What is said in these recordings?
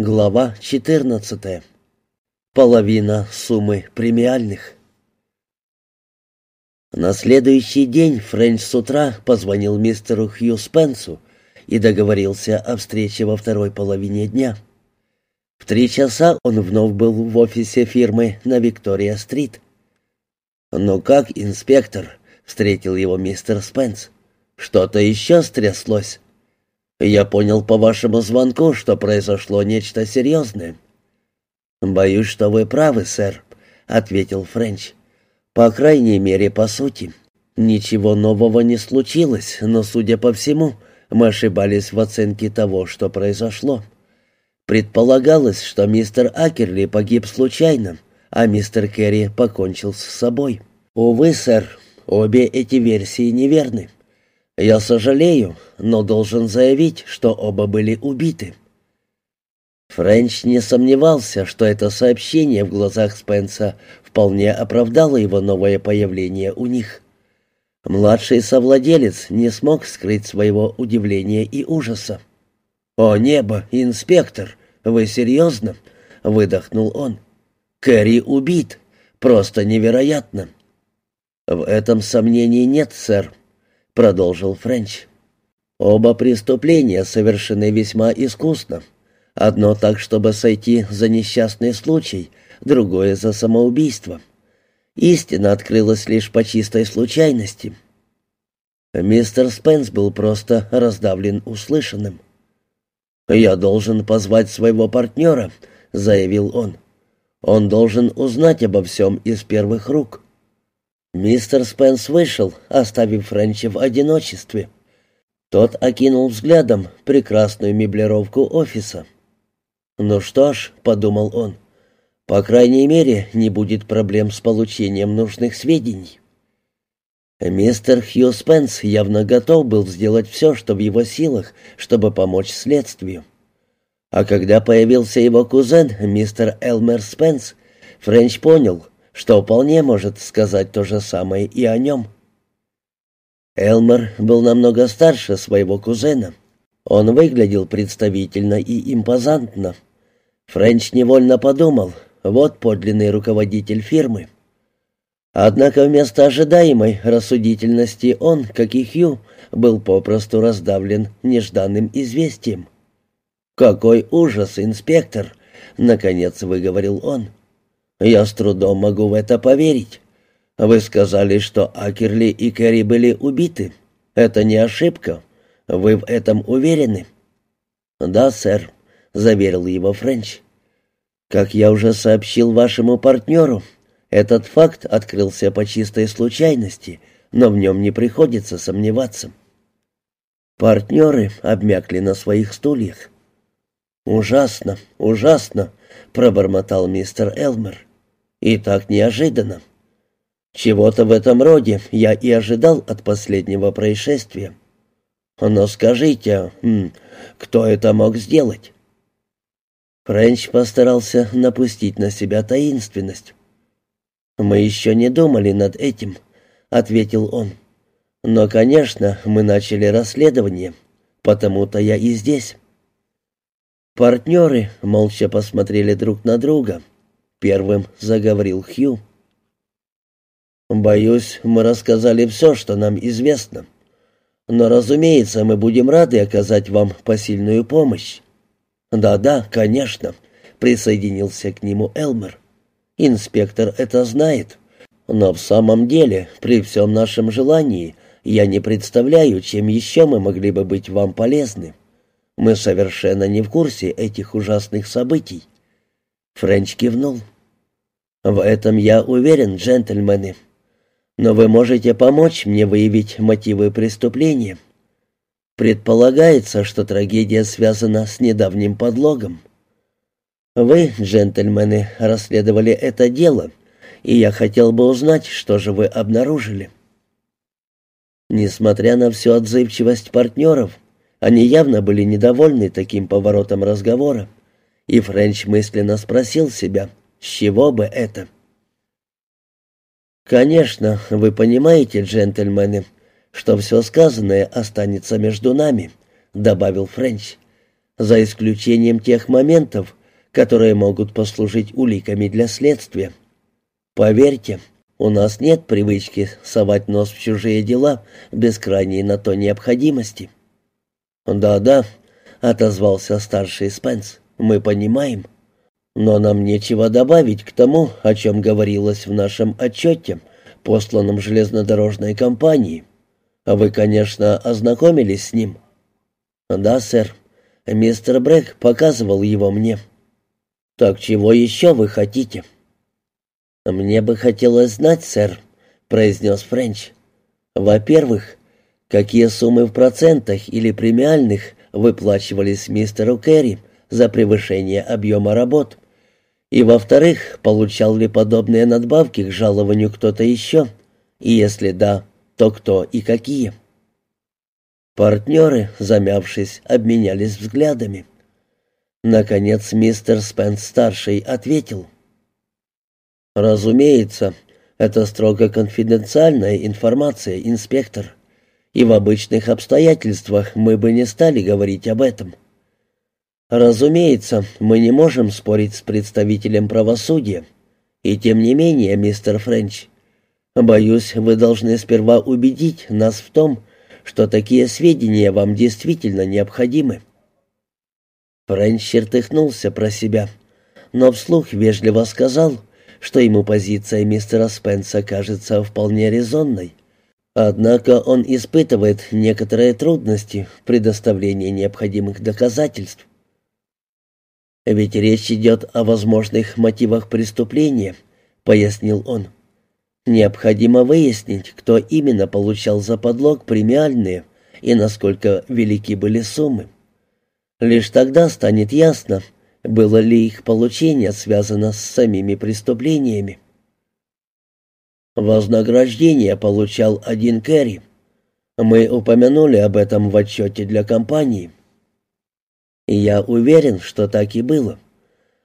Глава 14. Половина суммы премиальных. На следующий день Френч с утра позвонил мистеру Хью Спенсу и договорился о встрече во второй половине дня. В три часа он вновь был в офисе фирмы на Виктория-стрит. «Ну как, инспектор?» — встретил его мистер Спенс. «Что-то еще стряслось?» «Я понял по вашему звонку, что произошло нечто серьезное». «Боюсь, что вы правы, сэр», — ответил Френч. «По крайней мере, по сути. Ничего нового не случилось, но, судя по всему, мы ошибались в оценке того, что произошло. Предполагалось, что мистер Акерли погиб случайно, а мистер Керри покончил с собой. Увы, сэр, обе эти версии неверны. Я сожалею, но должен заявить, что оба были убиты. Френч не сомневался, что это сообщение в глазах Спенса вполне оправдало его новое появление у них. Младший совладелец не смог скрыть своего удивления и ужаса. «О небо, инспектор, вы серьезно?» — выдохнул он. «Кэрри убит. Просто невероятно». «В этом сомнений нет, сэр», продолжил Френч. Оба преступления совершены весьма искусно. Одно так, чтобы сойти за несчастный случай, другое за самоубийство. Истина открылась лишь по чистой случайности. Мистер Спенс был просто раздавлен услышанным. «Я должен позвать своего партнера», — заявил он. «Он должен узнать обо всем из первых рук». Мистер Спенс вышел, оставив Френча в одиночестве. Тот окинул взглядом прекрасную меблировку офиса. «Ну что ж», — подумал он, — «по крайней мере, не будет проблем с получением нужных сведений». Мистер Хью Спенс явно готов был сделать все, что в его силах, чтобы помочь следствию. А когда появился его кузен, мистер Элмер Спенс, Френч понял — что вполне может сказать то же самое и о нем. Элмер был намного старше своего кузена. Он выглядел представительно и импозантно. Френч невольно подумал, вот подлинный руководитель фирмы. Однако вместо ожидаемой рассудительности он, как и Хью, был попросту раздавлен нежданным известием. «Какой ужас, инспектор!» — наконец выговорил он. «Я с трудом могу в это поверить. Вы сказали, что Акерли и Керри были убиты. Это не ошибка. Вы в этом уверены?» «Да, сэр», — заверил его Френч. «Как я уже сообщил вашему партнеру, этот факт открылся по чистой случайности, но в нем не приходится сомневаться». Партнеры обмякли на своих стульях. «Ужасно, ужасно», — пробормотал мистер Элмер. И так неожиданно. Чего-то в этом роде я и ожидал от последнего происшествия. Но скажите, кто это мог сделать? Френч постарался напустить на себя таинственность. «Мы еще не думали над этим», — ответил он. «Но, конечно, мы начали расследование, потому-то я и здесь». Партнеры молча посмотрели друг на друга — Первым заговорил Хью. «Боюсь, мы рассказали все, что нам известно. Но, разумеется, мы будем рады оказать вам посильную помощь». «Да-да, конечно», — присоединился к нему Элмер. «Инспектор это знает. Но в самом деле, при всем нашем желании, я не представляю, чем еще мы могли бы быть вам полезны. Мы совершенно не в курсе этих ужасных событий. Френч кивнул. «В этом я уверен, джентльмены. Но вы можете помочь мне выявить мотивы преступления. Предполагается, что трагедия связана с недавним подлогом. Вы, джентльмены, расследовали это дело, и я хотел бы узнать, что же вы обнаружили». Несмотря на всю отзывчивость партнеров, они явно были недовольны таким поворотом разговора. И Френч мысленно спросил себя, с чего бы это? «Конечно, вы понимаете, джентльмены, что все сказанное останется между нами», — добавил Френч. за исключением тех моментов, которые могут послужить уликами для следствия. Поверьте, у нас нет привычки совать нос в чужие дела без крайней на то необходимости». «Да-да», — отозвался старший Спенс, — «мы понимаем. Но нам нечего добавить к тому, о чем говорилось в нашем отчете, посланном железнодорожной компанией. Вы, конечно, ознакомились с ним?» «Да, сэр. Мистер Брэк показывал его мне». «Так чего еще вы хотите?» «Мне бы хотелось знать, сэр», — произнес Френч. «Во-первых, какие суммы в процентах или премиальных выплачивались мистеру Керри за превышение объема работ? И, во-вторых, получал ли подобные надбавки к жалованию кто-то еще? И если да, то кто и какие?» Партнеры, замявшись, обменялись взглядами. Наконец мистер Спенс-старший ответил — «Разумеется, это строго конфиденциальная информация, инспектор, и в обычных обстоятельствах мы бы не стали говорить об этом». «Разумеется, мы не можем спорить с представителем правосудия. И тем не менее, мистер Френч, боюсь, вы должны сперва убедить нас в том, что такие сведения вам действительно необходимы». Френч чертыхнулся про себя, но вслух вежливо сказал, что ему позиция мистера Спенса кажется вполне резонной. Однако он испытывает некоторые трудности в предоставлении необходимых доказательств. «Ведь речь идет о возможных мотивах преступления», — пояснил он. «Необходимо выяснить, кто именно получал за подлог премиальные и насколько велики были суммы. Лишь тогда станет ясно, было ли их получение связано с самими преступлениями. Вознаграждение получал один Кэрри. Мы упомянули об этом в отчете для компании. И я уверен, что так и было.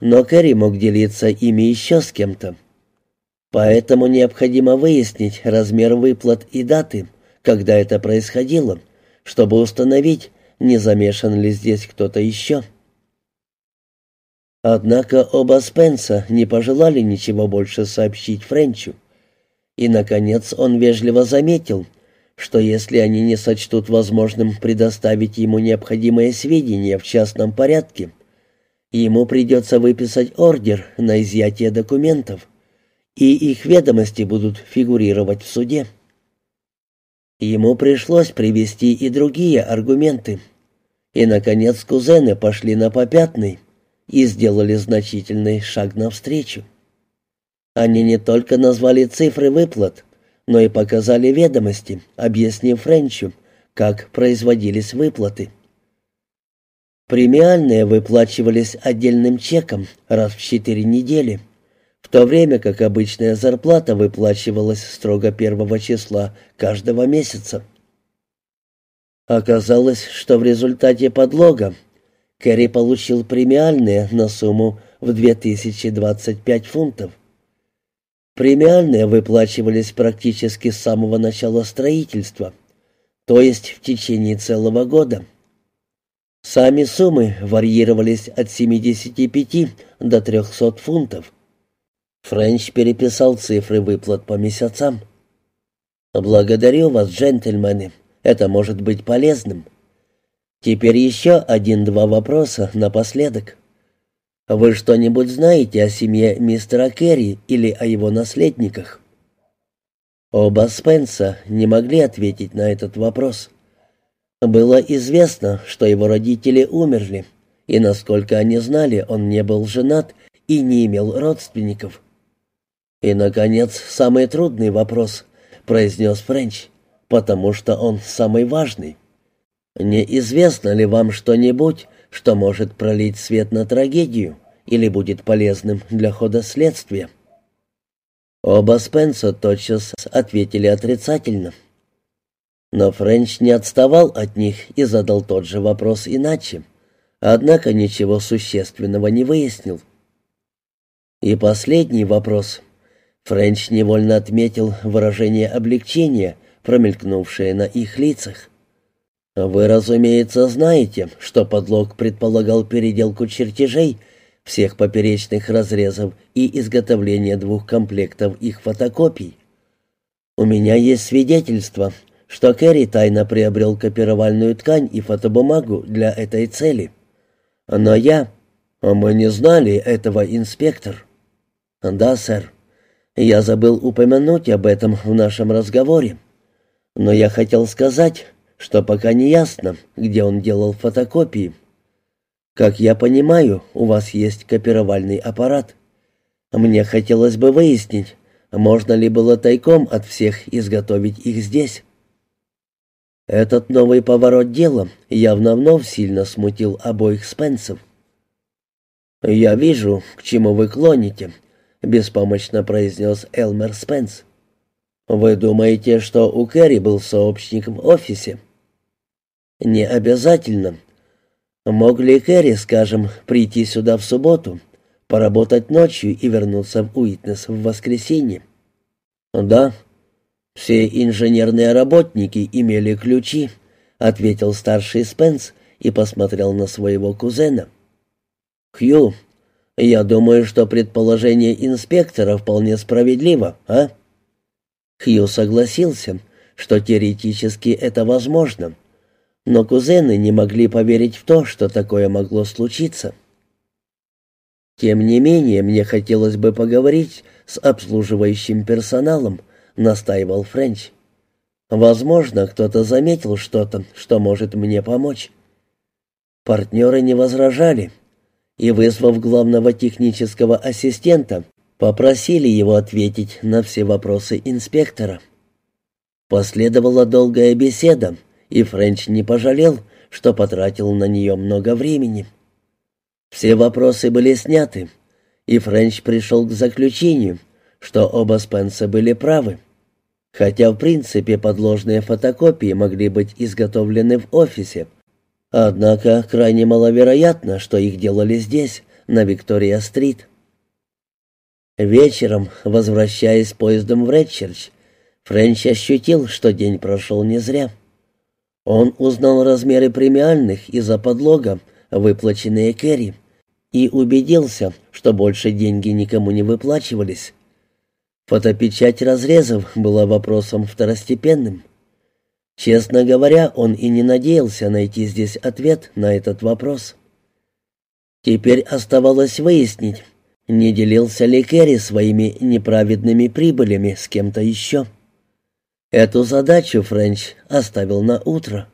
Но Кэрри мог делиться ими еще с кем-то. Поэтому необходимо выяснить размер выплат и даты, когда это происходило, чтобы установить, не замешан ли здесь кто-то еще. Однако оба Спенса не пожелали ничего больше сообщить Френчу. И, наконец, он вежливо заметил, что если они не сочтут возможным предоставить ему необходимые сведения в частном порядке, ему придется выписать ордер на изъятие документов, и их ведомости будут фигурировать в суде. Ему пришлось привести и другие аргументы. И, наконец, кузены пошли на попятный, и сделали значительный шаг навстречу. Они не только назвали цифры выплат, но и показали ведомости, объяснив Френчу, как производились выплаты. Премиальные выплачивались отдельным чеком раз в четыре недели, в то время как обычная зарплата выплачивалась строго первого числа каждого месяца. Оказалось, что в результате подлога Керри получил премиальные на сумму в 2025 фунтов. Премиальные выплачивались практически с самого начала строительства, то есть в течение целого года. Сами суммы варьировались от 75 до 300 фунтов. Френч переписал цифры выплат по месяцам. «Благодарю вас, джентльмены. Это может быть полезным. Теперь еще один-два вопроса напоследок. Вы что-нибудь знаете о семье мистера Керри или о его наследниках? Оба Спенса не могли ответить на этот вопрос. Было известно, что его родители умерли, и, насколько они знали, он не был женат и не имел родственников. «И, наконец, самый трудный вопрос», — произнес Френч, — «потому что он самый важный». Неизвестно ли вам что-нибудь, что может пролить свет на трагедию или будет полезным для хода следствия?» Оба Спенса тотчас ответили отрицательно. Но Френч не отставал от них и задал тот же вопрос иначе, однако ничего существенного не выяснил. И последний вопрос. Френч невольно отметил выражение облегчения, промелькнувшее на их лицах. Вы, разумеется, знаете, что подлог предполагал переделку чертежей всех поперечных разрезов и изготовление двух комплектов их фотокопий. У меня есть свидетельство, что Керри тайно приобрел копировальную ткань и фотобумагу для этой цели. Но я... Мы не знали этого, инспектор. Да, сэр. Я забыл упомянуть об этом в нашем разговоре. Но я хотел сказать, что пока не ясно, где он делал фотокопии. Как я понимаю, у вас есть копировальный аппарат. Мне хотелось бы выяснить, можно ли было тайком от всех изготовить их здесь. Этот новый поворот дела явно вновь сильно смутил обоих Спенсов. «Я вижу, к чему вы клоните», беспомощно произнес Элмер Спенс. «Вы думаете, что у Кэрри был сообщник в офисе?» «Не обязательно. Мог ли Кэрри, скажем, прийти сюда в субботу, поработать ночью и вернуться в Уитнес в воскресенье?» «Да. Все инженерные работники имели ключи», — ответил старший Спенс и посмотрел на своего кузена. «Хью, я думаю, что предположение инспектора вполне справедливо, а? Хью согласился, что теоретически это возможно, но кузены не могли поверить в то, что такое могло случиться. Тем не менее, мне хотелось бы поговорить с обслуживающим персоналом, настаивал Френч. Возможно, кто-то заметил что-то, что может мне помочь. Партнеры не возражали и, вызвав главного технического ассистента, попросили его ответить на все вопросы инспектора. Последовала долгая беседа, и Френч не пожалел, что потратил на нее много времени. Все вопросы были сняты, и Френч пришел к заключению, что оба Спенса были правы. Хотя в принципе подложные фотокопии могли быть изготовлены в офисе, Однако крайне маловероятно, что их делали здесь, на Виктория-стрит. Вечером, возвращаясь поездом в Редчерч, Френч ощутил, что день прошел не зря. Он узнал размеры премиальных из-за подлога, выплаченные Керри, и убедился, что больше деньги никому не выплачивались. Фотопечать разрезов была вопросом второстепенным. Честно говоря, он и не надеялся найти здесь ответ на этот вопрос. Теперь оставалось выяснить, не делился ли Керри своими неправедными прибылями с кем-то еще. Эту задачу Френч оставил на утро.